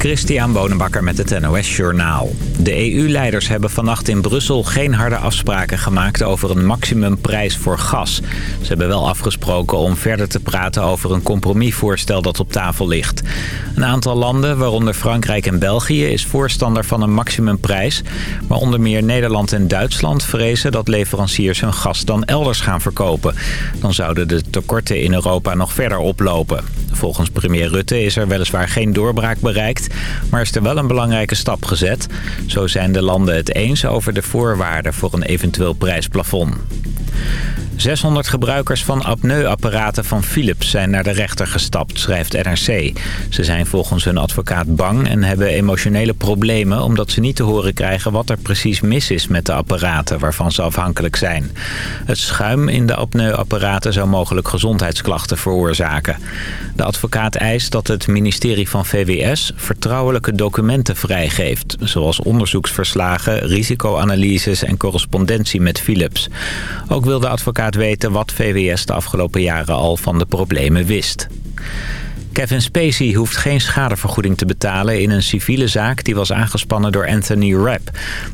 Christian Bonenbakker met het NOS Journaal. De EU-leiders hebben vannacht in Brussel geen harde afspraken gemaakt over een maximumprijs voor gas. Ze hebben wel afgesproken om verder te praten over een compromisvoorstel dat op tafel ligt. Een aantal landen, waaronder Frankrijk en België, is voorstander van een maximumprijs. Maar onder meer Nederland en Duitsland vrezen dat leveranciers hun gas dan elders gaan verkopen. Dan zouden de tekorten in Europa nog verder oplopen. Volgens premier Rutte is er weliswaar geen doorbraak bereikt, maar is er wel een belangrijke stap gezet. Zo zijn de landen het eens over de voorwaarden voor een eventueel prijsplafond. 600 gebruikers van apneuapparaten van Philips zijn naar de rechter gestapt, schrijft NRC. Ze zijn volgens hun advocaat bang en hebben emotionele problemen... omdat ze niet te horen krijgen wat er precies mis is met de apparaten waarvan ze afhankelijk zijn. Het schuim in de apneuapparaten zou mogelijk gezondheidsklachten veroorzaken. De advocaat eist dat het ministerie van VWS vertrouwelijke documenten vrijgeeft... zoals onderzoeksverslagen, risicoanalyses en correspondentie met Philips. Ook wil de advocaat weten wat VWS de afgelopen jaren al van de problemen wist. Kevin Spacey hoeft geen schadevergoeding te betalen in een civiele zaak die was aangespannen door Anthony Rapp.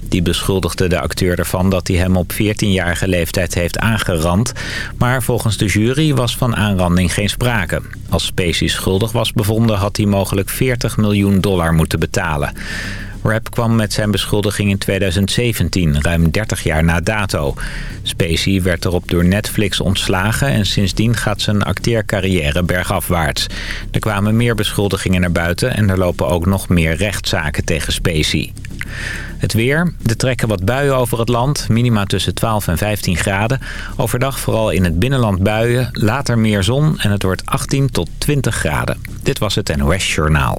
Die beschuldigde de acteur ervan dat hij hem op 14-jarige leeftijd heeft aangerand. Maar volgens de jury was van aanranding geen sprake. Als Spacey schuldig was bevonden had hij mogelijk 40 miljoen dollar moeten betalen. Rapp kwam met zijn beschuldiging in 2017, ruim 30 jaar na dato. Spacey werd erop door Netflix ontslagen en sindsdien gaat zijn acteercarrière bergafwaarts. Er kwamen meer beschuldigingen naar buiten en er lopen ook nog meer rechtszaken tegen Spacey. Het weer. Er trekken wat buien over het land. Minima tussen 12 en 15 graden. Overdag vooral in het binnenland buien. Later meer zon en het wordt 18 tot 20 graden. Dit was het NOS Journaal.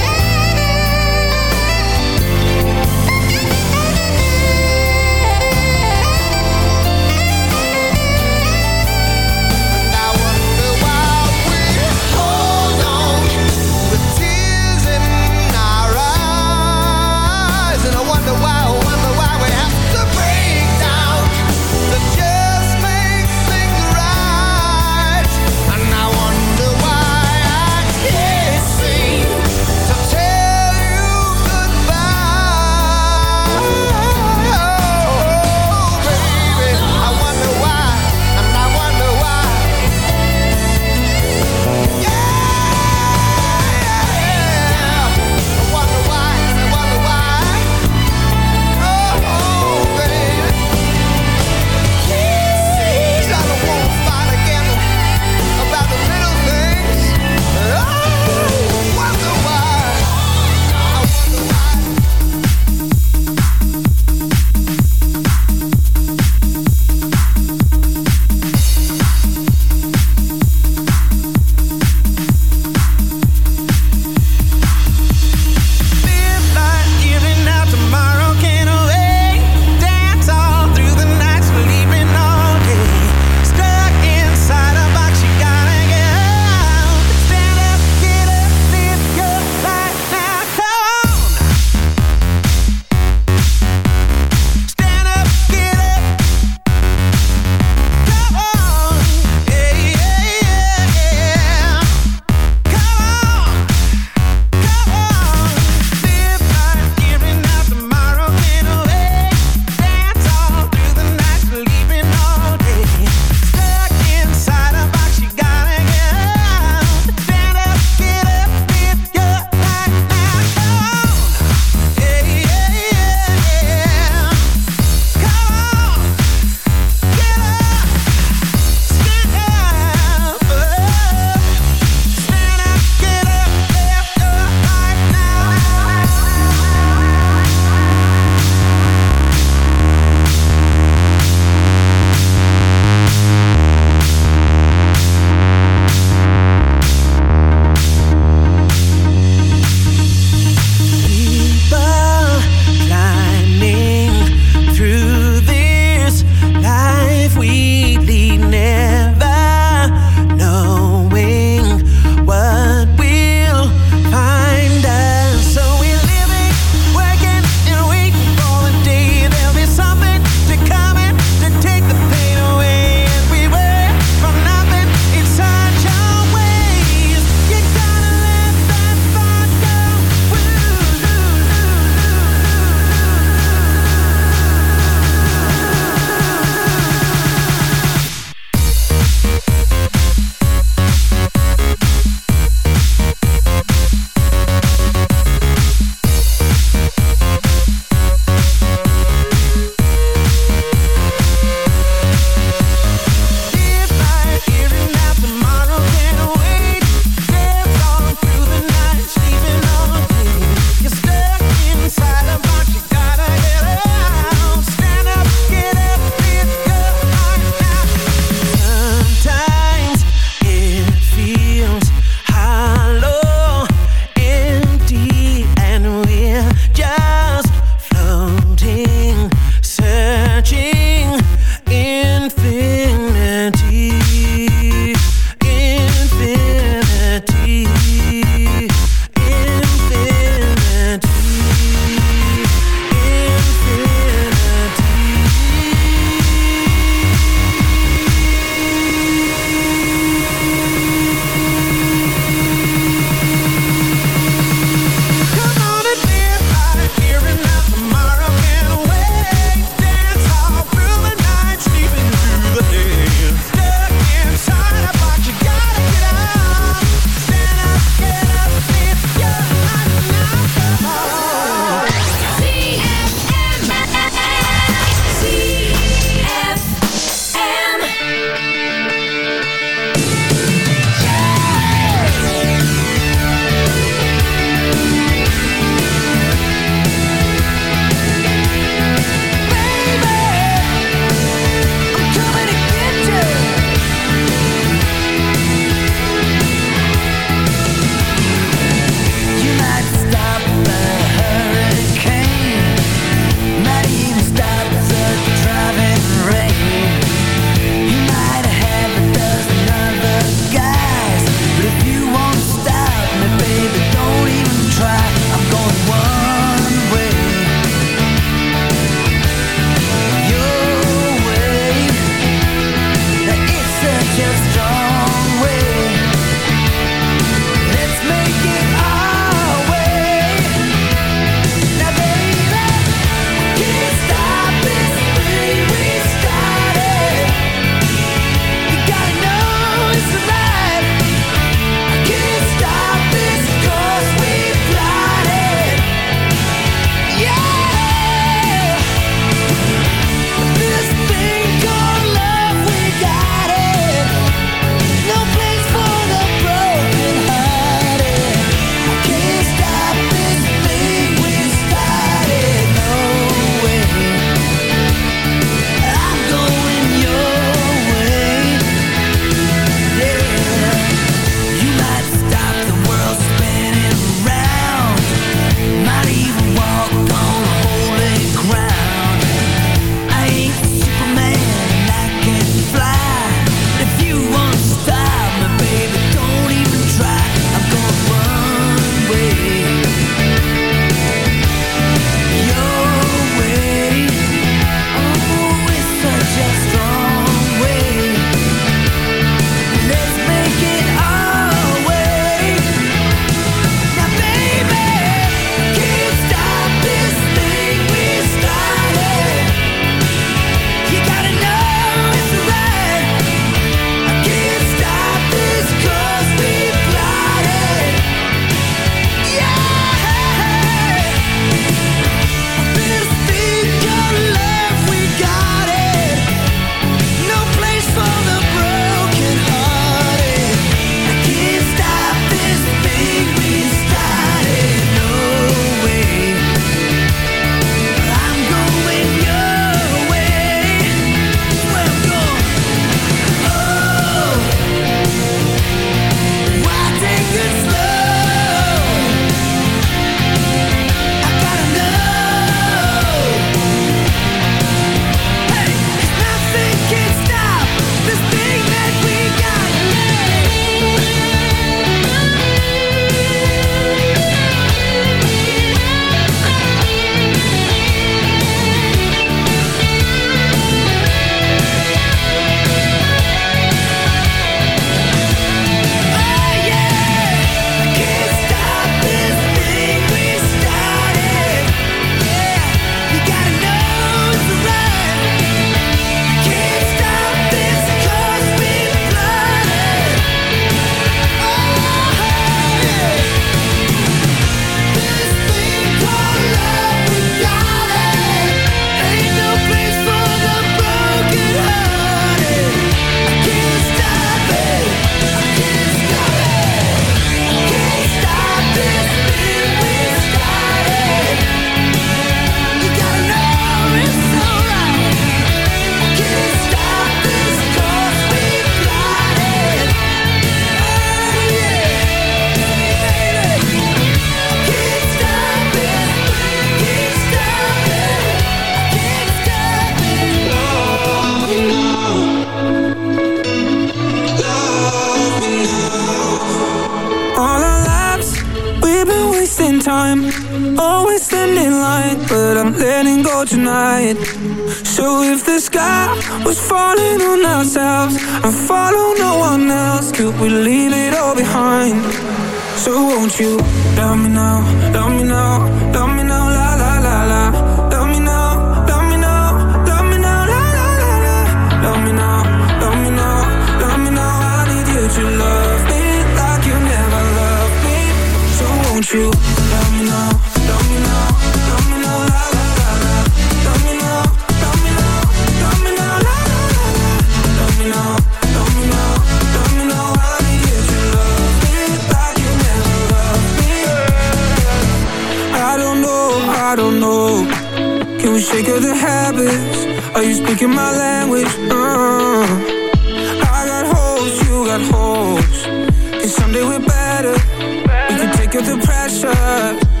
love.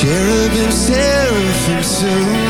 Cherubim, seraphim soon